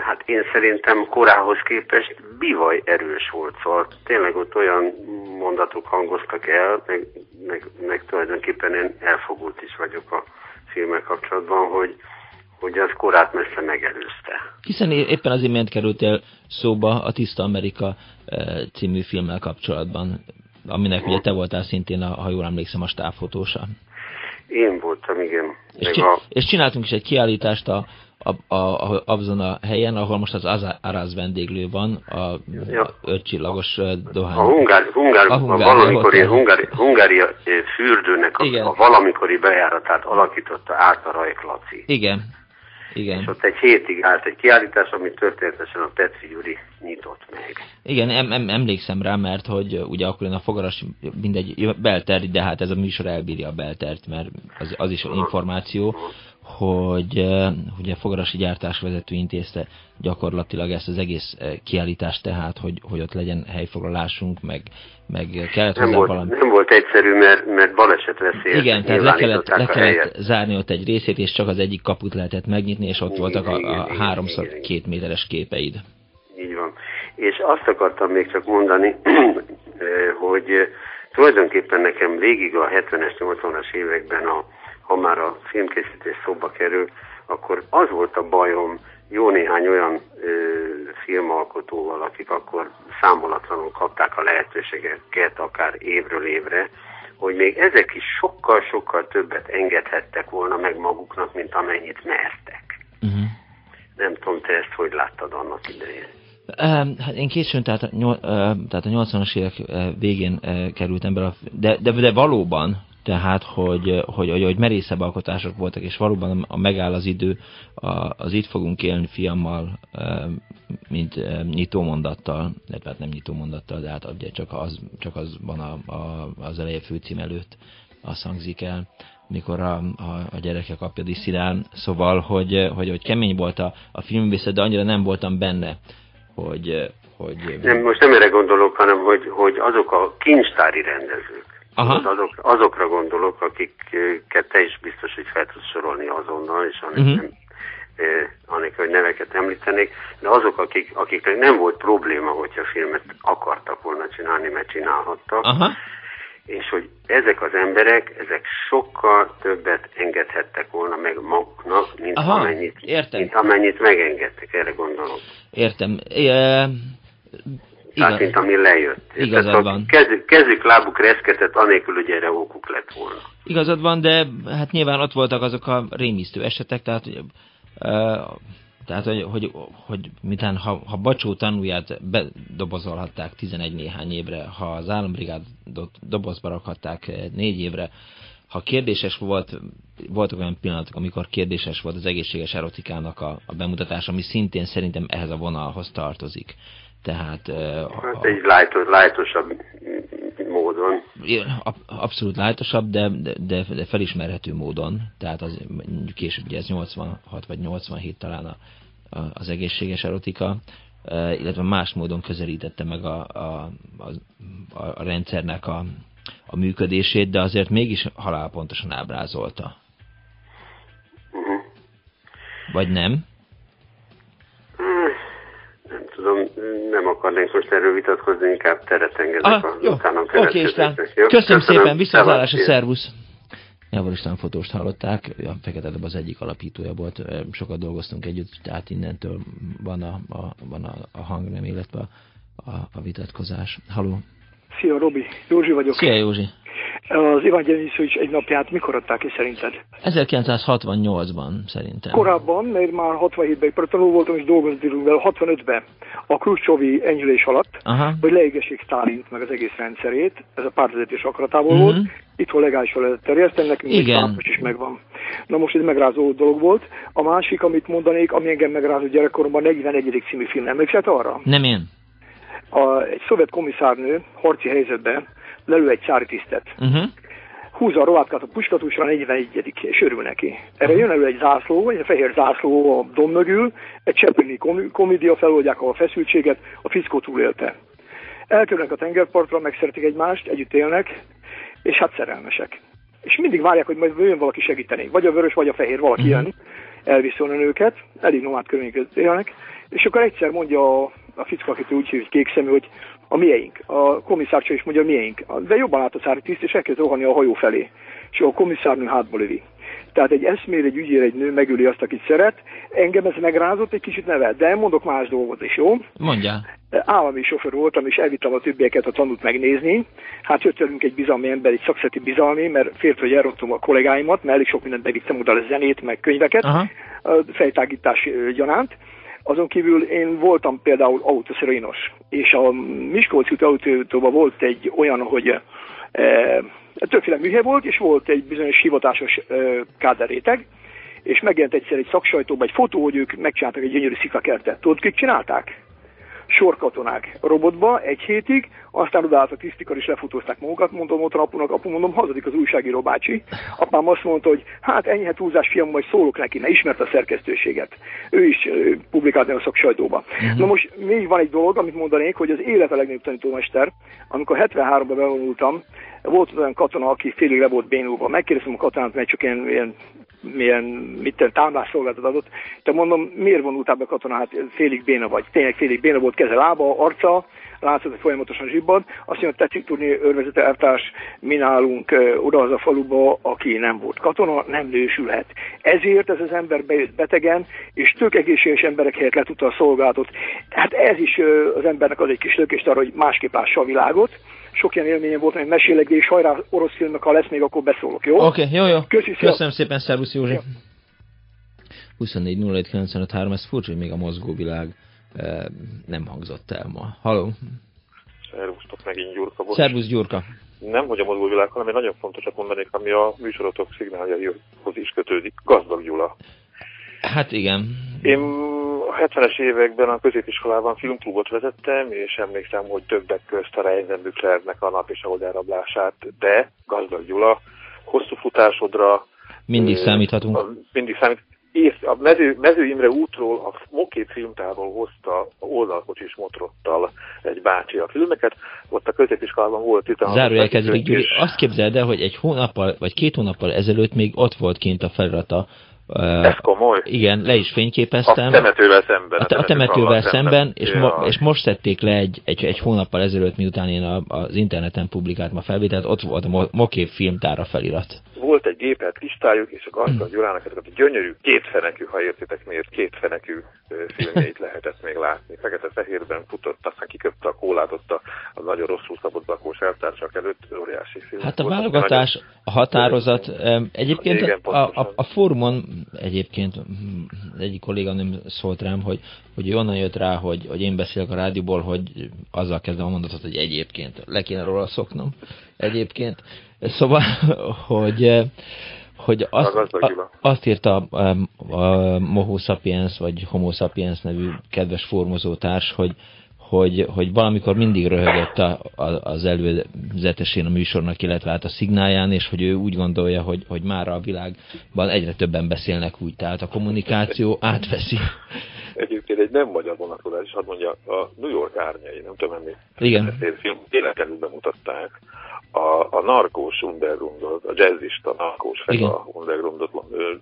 hát én szerintem korához képest bivaj erős volt, szóval tényleg ott olyan mondatok hangoztak el, meg, meg, meg tulajdonképpen én elfogult is vagyok a filmek kapcsolatban, hogy, hogy az korát messze megelőzte. Hiszen éppen az imént kerültél szóba a Tiszta Amerika című filmmel kapcsolatban, aminek ugye te voltál szintén, a, ha jól emlékszem, a stábfotósa. Én voltam, igen. És, csi a... és csináltunk is egy kiállítást a, a, a, a, azon a helyen, ahol most az Aráz vendéglő van, a ja. ötcsillagos dohány. A, hungár, hungár, a, hungár, a valamikori Hungári, Hungária fürdőnek a, a valamikori bejáratát alakította át a Rajk Laci. Igen, igen. És ott egy hétig állt egy kiállítás, amit történetesen a Petri Gyuri nyitott meg. Igen, em, em, emlékszem rá, mert hogy ugye akkor én a fogaras mindegy beltert, de hát ez a műsor elbírja a beltert, mert az, az is információ, hogy ugye Fogarasi gyártásvezető intézte gyakorlatilag ezt az egész kiállítást, tehát hogy, hogy ott legyen helyfoglalásunk, meg, meg kellett nem volt, valami... Nem volt egyszerű, mert, mert baleset veszélyes. Igen, tehát le kellett, le kellett zárni ott egy részét, és csak az egyik kaput lehetett megnyitni, és ott igen, voltak a, a háromszor két méteres képeid. Így van. És azt akartam még csak mondani, hogy tulajdonképpen nekem végig a 70-es, 80-as években a ha már a filmkészítés szóba kerül, akkor az volt a bajom jó néhány olyan ö, filmalkotóval, akik akkor számolatlanul kapták a lehetőségeket, akár évről évre, hogy még ezek is sokkal-sokkal többet engedhettek volna meg maguknak, mint amennyit mertek. Uh-huh. Nem tudom, te ezt hogy láttad annak idején? Hát én későn, tehát a, tehát a 80-as évek végén kerültem bele, de, de, de valóban tehát hogy, hogy, hogy, hogy merészebb alkotások voltak, és valóban a megáll az idő, a, az itt fogunk élni fiammal, mint nyitómondattal, illetve hát nem nyitómondattal, de hát ugye csak az, csak az van a, a, az eleje főcím előtt, az hangzik el mikor a, a, a gyereke kapja diszidán. Szóval, hogy, hogy, hogy kemény volt a, a filmvészet, de annyira nem voltam benne, hogy... hogy nem, most nem erre gondolok, hanem hogy, hogy azok a kincstári rendezők, Aha. Azok, azokra gondolok, akiket te is biztos, hogy fel tudsz sorolni azonnal, és annak uh-huh. nem, anélkül, hogy neveket említenék, de azok, akik, akiknek nem volt probléma, hogyha filmet akartak volna csinálni, mert csinálhattak, Aha. és hogy ezek az emberek, ezek sokkal többet engedhettek volna meg maguknak, mint, Aha, amennyit, értem. mint amennyit megengedtek, erre gondolom. Értem. É, Igaz. Tehát, mint ami lejött. Igazad van. Kezük, kezük, lábuk reszketett, anélkül, hogy erre okuk lett volna. Igazad van, de hát nyilván ott voltak azok a rémisztő esetek, tehát, hogy, uh, tehát, hogy, hogy, hogy mitán, ha, ha Bacsó tanúját bedobozolhatták 11 néhány évre, ha az állambrigádot dobozba rakhatták négy évre, ha kérdéses volt, voltak olyan pillanatok, amikor kérdéses volt az egészséges erotikának a, a bemutatása, ami szintén szerintem ehhez a vonalhoz tartozik. Tehát, hát egy lájtos, lájtosabb módon. Abszolút lájtosabb, de, de, de felismerhető módon. Tehát az, később ugye ez 86 vagy 87 talán a, a, az egészséges erotika, illetve más módon közelítette meg a, a, a, a rendszernek a, a működését, de azért mégis halálpontosan ábrázolta. Uh-huh. Vagy nem? tudom, nem akarnék most erről vitatkozni, inkább teret engedek ah, a jó. utána Oké, okay, Köszönöm, Köszönöm szépen, visszaszállásra, szervusz! Javor István fotóst hallották, a Fekete az egyik alapítója volt, sokat dolgoztunk együtt, tehát innentől van a, a, van a, a hang, illetve a, a, a vitatkozás. Haló! Szia, Robi! Józsi vagyok. Szia, Józsi! Az is egy napját mikor adták ki szerinted? 1968-ban szerintem. Korábban, mert már 67-ben tanul voltam és dolgoztunk vele, 65-ben a Kruscsovi enyhülés alatt, Aha. hogy leégessék Stálint meg az egész rendszerét, ez a pártvezetés akaratából mm-hmm. volt, itthon legálisan lehetett terjeszteni, nekünk Igen. most is megvan. Na most ez megrázó dolog volt. A másik, amit mondanék, ami engem megrázó gyerekkoromban, 41. című film, emlékszel arra? Nem én. A, egy szovjet komisszárnő harci helyzetben lelő egy cári tisztet. Uh-huh. Húzza a rovátkát a puskatusra, 41 és örül neki. Erre jön elő egy zászló, egy fehér zászló a dom mögül, egy Cseplini komédia, feloldják a feszültséget, a fiszkó túlélte. Elkerülnek a tengerpartra, megszeretik egymást, együtt élnek, és hát szerelmesek. És mindig várják, hogy majd jön valaki segíteni. Vagy a vörös, vagy a fehér, valaki uh-huh. jön, elviszi a őket, elég nomád körülmények élnek, és akkor egyszer mondja a, a fickó, akit úgy hívjuk kék szemű, hogy a miénk. A komisszárcsa is mondja a miénk. De jobban lát a szári tiszt, és elkezd rohanni a hajó felé. És a komisszárnő hátba lövi. Tehát egy eszmér, egy ügyér, egy nő megüli azt, akit szeret. Engem ez megrázott, egy kicsit nevel, de mondok más dolgot is, jó? Mondja. Állami sofőr voltam, és elvittem a többieket a tanút megnézni. Hát jött velünk egy bizalmi ember, egy szakszeti bizalmi, mert félt, hogy elrontom a kollégáimat, mert elég sok mindent megvittem oda a zenét, meg könyveket, Aha. fejtágítás gyanánt. Azon kívül én voltam például autószereinos, és a Miskolci autóban volt egy olyan, hogy e, többféle műhely volt, és volt egy bizonyos hivatásos e, káderéteg, és megjelent egyszer egy szaksajtóban egy fotó, hogy ők megcsináltak egy gyönyörű sziklakertet. Tudod, kik csinálták? Sorkatonák robotba egy hétig, aztán odaállt a tisztikar és lefutózták magukat, mondom ott apunak, apu mondom, hazadik az újságíró bácsi. Apám azt mondta, hogy hát ennyi túlzás fiam, majd szólok neki, ne ismert a szerkesztőséget. Ő is publikált a szaksajtóba. Uh-huh. Na most még van egy dolog, amit mondanék, hogy az élet a legnagyobb tanítómester, amikor 73-ban bevonultam, volt olyan katona, aki félig le volt bénulva. Megkérdeztem a katonát, mert csak ilyen, ilyen milyen, mit támlásszolgálatot adott. Te mondom, miért vonultál be katona, hát félig béna vagy. Tényleg félig béna volt keze, lába, arca, látszott, hogy folyamatosan zsibbad. Azt mondja, tetszik tudni, örvezete eltárs, mi nálunk oda az a faluba, aki nem volt katona, nem nősülhet. Ezért ez az ember bejött betegen, és tök egészséges emberek helyett letudta a szolgálatot. Hát ez is az embernek az egy kis lökést arra, hogy másképp lássa a világot sok ilyen élményem volt, hogy mesélek, és hajrá orosz filmek, ha lesz még, akkor beszólok, jó? Oké, okay, jó, jó. Köszi, Köszönöm szépen, Szervusz Józsi. Ja. 24 07 ez furcsa, hogy még a mozgóvilág eh, nem hangzott el ma. Haló? Szervusztok, megint Gyurka. Bocs. Szervusz Gyurka. Nem, hogy a mozgóvilág, hanem egy nagyon fontosat mondanék, ami a műsorotok szignáljához is kötődik. Gazdag Gyula. Hát igen. Én a 70-es években a középiskolában filmklubot vezettem, és emlékszem, hogy többek közt a Reisenbüchlernek a nap és a elrablását, de Gazdag Gyula, hosszú futásodra... Mindig számíthatunk. A, mindig számít. És a mező, mező Imre útról, a Mokét filmtárból hozta oldalkocsis motrottal egy bácsi a filmeket. Ott a középiskolában volt itt a... Zárójel Gyuri, azt képzeld el, hogy egy hónappal, vagy két hónappal ezelőtt még ott volt kint a felirata ez komoly. Igen, le is fényképeztem. A temetővel szemben. A, a, a temetővel szemben, szemben és, ja. mo, és most szedték le egy, egy, egy hónappal ezelőtt, miután én a, az interneten publikáltam a felvételt, ott volt a Mokév filmtára felirat volt egy gépelt listájuk, és a Gazdag Gyulának ezeket a gyönyörű, kétfenekű, ha értitek miért, kétfenekű filmjeit lehetett még látni. Fekete-fehérben futott, aztán kiköpte a kólát ott a, a nagyon rosszul szabott lakós eltársak előtt, óriási film. Hát a válogatás, a határozat, egyébként Igen, a, a, a fórumon egyébként egyik nem szólt rám, hogy, hogy onnan jött rá, hogy, hogy én beszélek a rádióból, hogy azzal kezdem a mondatot, hogy egyébként le kéne róla szoknom. Egyébként Szóval, hogy, hogy azt, a, azt írta a, a Moho Sapiens, vagy Homo Sapiens nevű kedves formozótárs, hogy, hogy, hogy valamikor mindig röhögött a, a, az előzetesén a műsornak, illetve hát a szignálján, és hogy ő úgy gondolja, hogy, hogy már a világban egyre többen beszélnek úgy, tehát a kommunikáció átveszi. Egyébként egy nem magyar vonatkozás, hadd mondja, a New York árnyai, nem tudom, ennél. Igen. film életlenül bemutatták, a, a narkós undergroundot, a jazzista narkós fel a undergroundot,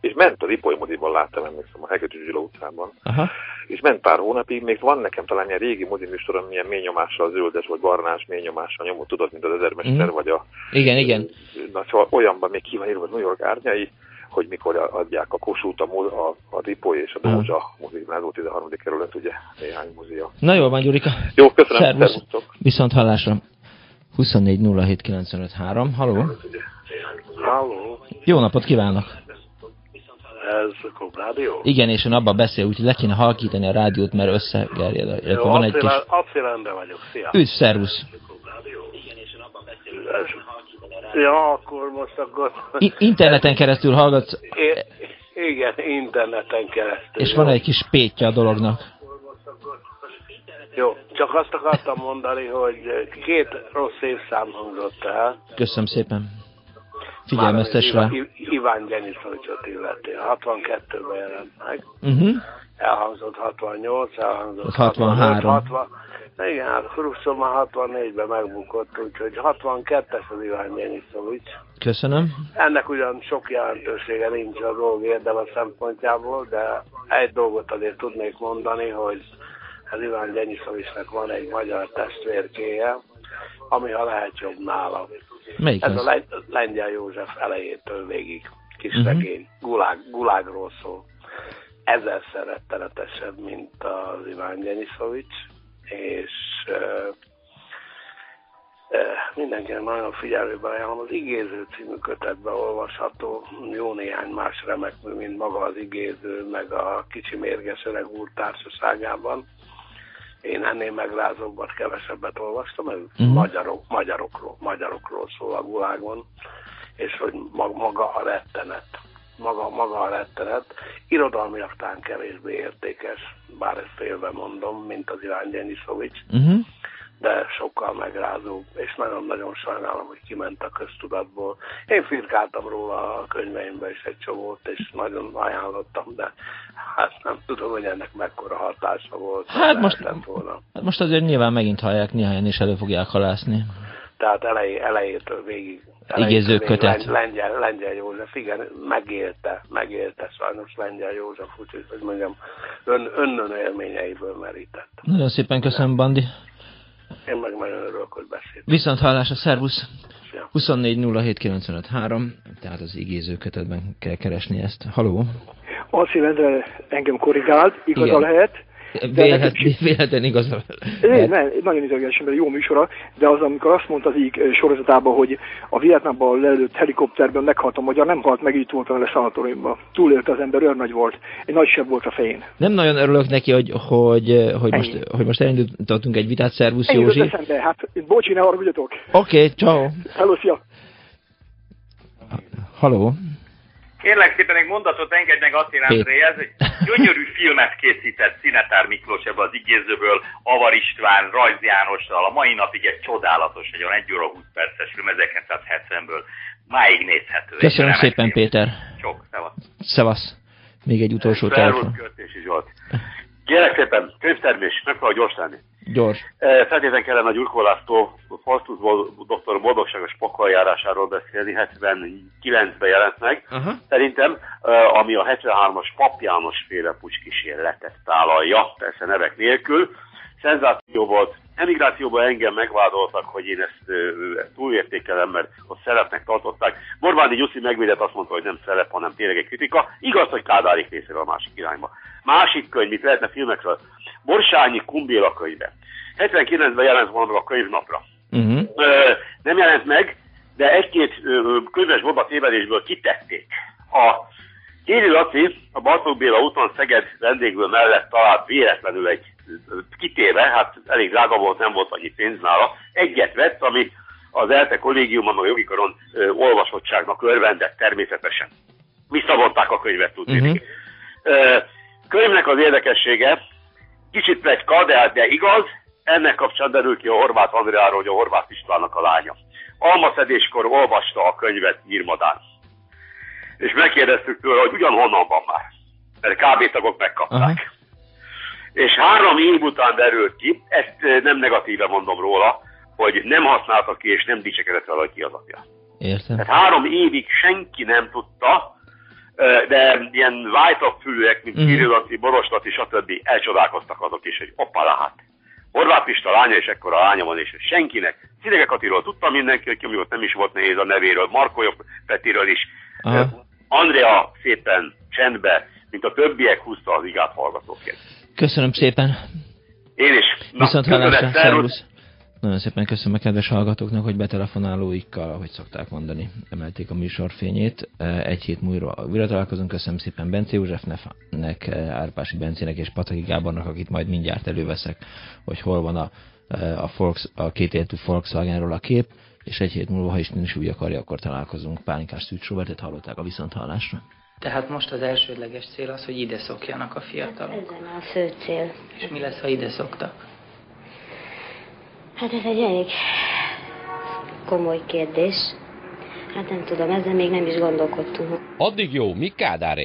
és ment az Ipoly modiban, láttam, emlékszem, a Hegedű Zsila utcában, Aha. és ment pár hónapig, még van nekem talán ilyen régi mozi műsor, milyen mély nyomásra, zöldes vagy barnás mély nyomásra nyomot, tudod, mint az ezermester, mm. vagy a... Igen, igen. Na, szóval olyanban még ki van írva New York árnyai, hogy mikor adják a Kossuth, a, a, a Ripoly és a Dózsa mozi, ez volt 13. kerület, ugye, néhány mozia. Na jó van, Gyurika. Jó, köszönöm. Szervusz. Viszont hallásra. 24 Halló? Halló. Jó napot kívánok! Ez Klubrádió? Igen, és ön abba beszél, úgyhogy le kéne halkítani a rádiót, mert összegerjed. Jó, van egy kis... acélembe vagyok, szia! Üdv, szervusz! Ja, akkor most akkor... I interneten keresztül hallgatsz? I igen, interneten keresztül. És van egy kis pétje a dolognak. Jó, csak azt akartam mondani, hogy két rossz évszám hangzott el. Köszönöm szépen. Figyelmeztes rá. Iván Gyeniszovicsot illeti. 62-ben jelent meg. Uh-huh. Elhangzott 68, elhangzott 63. 60, igen, hát Khrushchev már 64-ben megbukott, úgyhogy 62-es az Iván Gyeniszovics. Köszönöm. Ennek ugyan sok jelentősége nincs a dolg érdeme szempontjából, de egy dolgot azért tudnék mondani, hogy az Iván Gyeniszovicsnak van egy magyar testvérkéje, ami ha lehet jobb nála. Melyik Ez az? a Lengyel József elejétől végig kis uh-huh. regény, gulág, gulágról szól. Ezerszer rettenetesebb, mint az Iván Gyeniszovics, és uh, mindenkinek nagyon figyelőben ajánlom. Az Igéző című kötetben olvasható jó néhány más remek mű, mint maga az Igéző, meg a Kicsi Mérges Öreg úr társaságában. Én ennél megrázóbbat, kevesebbet olvastam, ez uh-huh. magyarok, magyarokról, magyarokról szól a gulágon, és hogy maga a rettenet. maga, maga a rettenet. Irodalmilag talán kevésbé értékes, bár ezt félve mondom, mint az Irány Gyenyisovics. Uh-huh de sokkal megrázóbb, és nagyon-nagyon sajnálom, hogy kiment a köztudatból. Én firkáltam róla a könyveimbe is egy csomót, és nagyon ajánlottam, de hát nem tudom, hogy ennek mekkora hatása volt. Hát most, volna. Hát most azért nyilván megint hallják, néhányan is elő fogják halászni. Tehát elej, elejétől végig Igéző kötet. Lengyel, Lengyel József, igen, megélte, megélte sajnos Lengyel József, úgyhogy, hogy mondjam, ön, önnön élményeiből merített. Nagyon szépen köszönöm, Bandi. Én meg nagyon örülök, hogy beszéltem. Viszont hallásra, szervusz! 24 07 95 3, tehát az igéző kötetben kell keresni ezt. Haló? Azt engem korrigált, igaza lehet, Vélet, véletlen igazol. Nem, nem, nagyon idegenesen, mert jó műsora, de az, amikor azt mondta az így sorozatában, hogy a Vietnámban lelőtt helikopterben meghalt a magyar, nem halt meg, így volt a szanatóriumban. Túlélte az ember, őrnagy volt. Egy nagy seb volt a fején. Nem nagyon örülök neki, hogy, hogy, hogy, most, hogy most elindítottunk egy vitát, szervusz Józsi. Ennyi hát bocsi, ne haragudjatok. Oké, okay, ciao. Hello, szia. Haló. Kérlek szépen egy mondatot engedj meg Attila ez egy gyönyörű filmet készített Szinetár Miklós ebbe az igézőből, Avar István, Rajz Jánossal, a mai napig egy csodálatos, egy olyan 1 óra 20 perces film 1970-ből, máig nézhető. Köszönöm szépen, film. Péter. Sok, szevasz. Szevasz. Még egy utolsó telefon. Kérlek szépen, könyvtermés, megpróbálok gyors lenni. Gyors. E, feltétlenül kellene a Gyurkó László Faustus doktor boldogságos pokoljárásáról beszélni, 79-ben jelent meg. Uh-huh. Szerintem, e, ami a 73-as Pap János féle pucskísérletet tálalja, persze nevek nélkül, szenzáció volt. Emigrációban engem megvádoltak, hogy én ezt, ezt túlértékelem, mert ott szerepnek tartották. Borbándi Gyuszi megvédett azt mondta, hogy nem szerep, hanem tényleg egy kritika. Igaz, hogy Kádárik részéről a másik irányba. Másik könyv, mit lehetne filmekről? Borsányi Kumbéla könyve. 79-ben jelent volna meg a könyvnapra. Uh-huh. Ö, nem jelent meg, de egy-két könyves boba tévedésből kitették. A Kéri Laci a Bartók Béla úton Szeged vendégből mellett talált véletlenül egy kitéve, hát elég drága volt, nem volt annyi pénz nála, egyet vett, ami az ELTE kollégiumon, a jogi karon ö, olvasottságnak örvendett természetesen. Visszavonták a könyvet, tudni. Uh-huh. Könyvnek az érdekessége, kicsit plegyka, de, de igaz, ennek kapcsán derül ki a Horváth Andreáról, hogy a Horváth Istvánnak a lánya. Almaszedéskor olvasta a könyvet Nyírmadán. És megkérdeztük tőle, hogy ugyanhonnan van már. Mert KB tagok megkapták. Uh-huh. És három év után derült ki, ezt nem negatíve mondom róla, hogy nem használta ki és nem dicsekedett vele, hogy ki az apja. Értem. Tehát három évig senki nem tudta, de ilyen vájtabb fülőek, mint mm. Kirillaci, Boroslati, stb. elcsodálkoztak azok is, hogy oppá hát. Horváth Pista lánya, és ekkor a lánya van, és senkinek. Szidege Katiról tudta mindenki, hogy ott nem is volt nehéz a nevéről, Markolyok Petiről is. Aha. Andrea szépen csendbe, mint a többiek húzta az igát hallgatóként. Köszönöm szépen. Én is. Na, Viszont hallásra, szervusz. Nagyon szépen köszönöm a kedves hallgatóknak, hogy betelefonálóikkal, ahogy szokták mondani, emelték a műsorfényét. Egy hét múlva újra találkozunk. Köszönöm szépen Bence Józsefnek, Árpási Bencének és Pataki Gábornak, akit majd mindjárt előveszek, hogy hol van a, a, Volks, a kétéltű Volkswagenról a kép, és egy hét múlva, ha Isten is úgy akarja, akkor találkozunk. Pálinkás Szűcs Robertet hallották a viszonthallásra. Tehát most az elsődleges cél az, hogy ide szokjanak a fiatalok. Ez a fő cél. És mi lesz, ha ide szoktak? Hát ez egy elég komoly kérdés. Hát nem tudom, ezzel még nem is gondolkodtunk. Addig jó, mi Kádáré?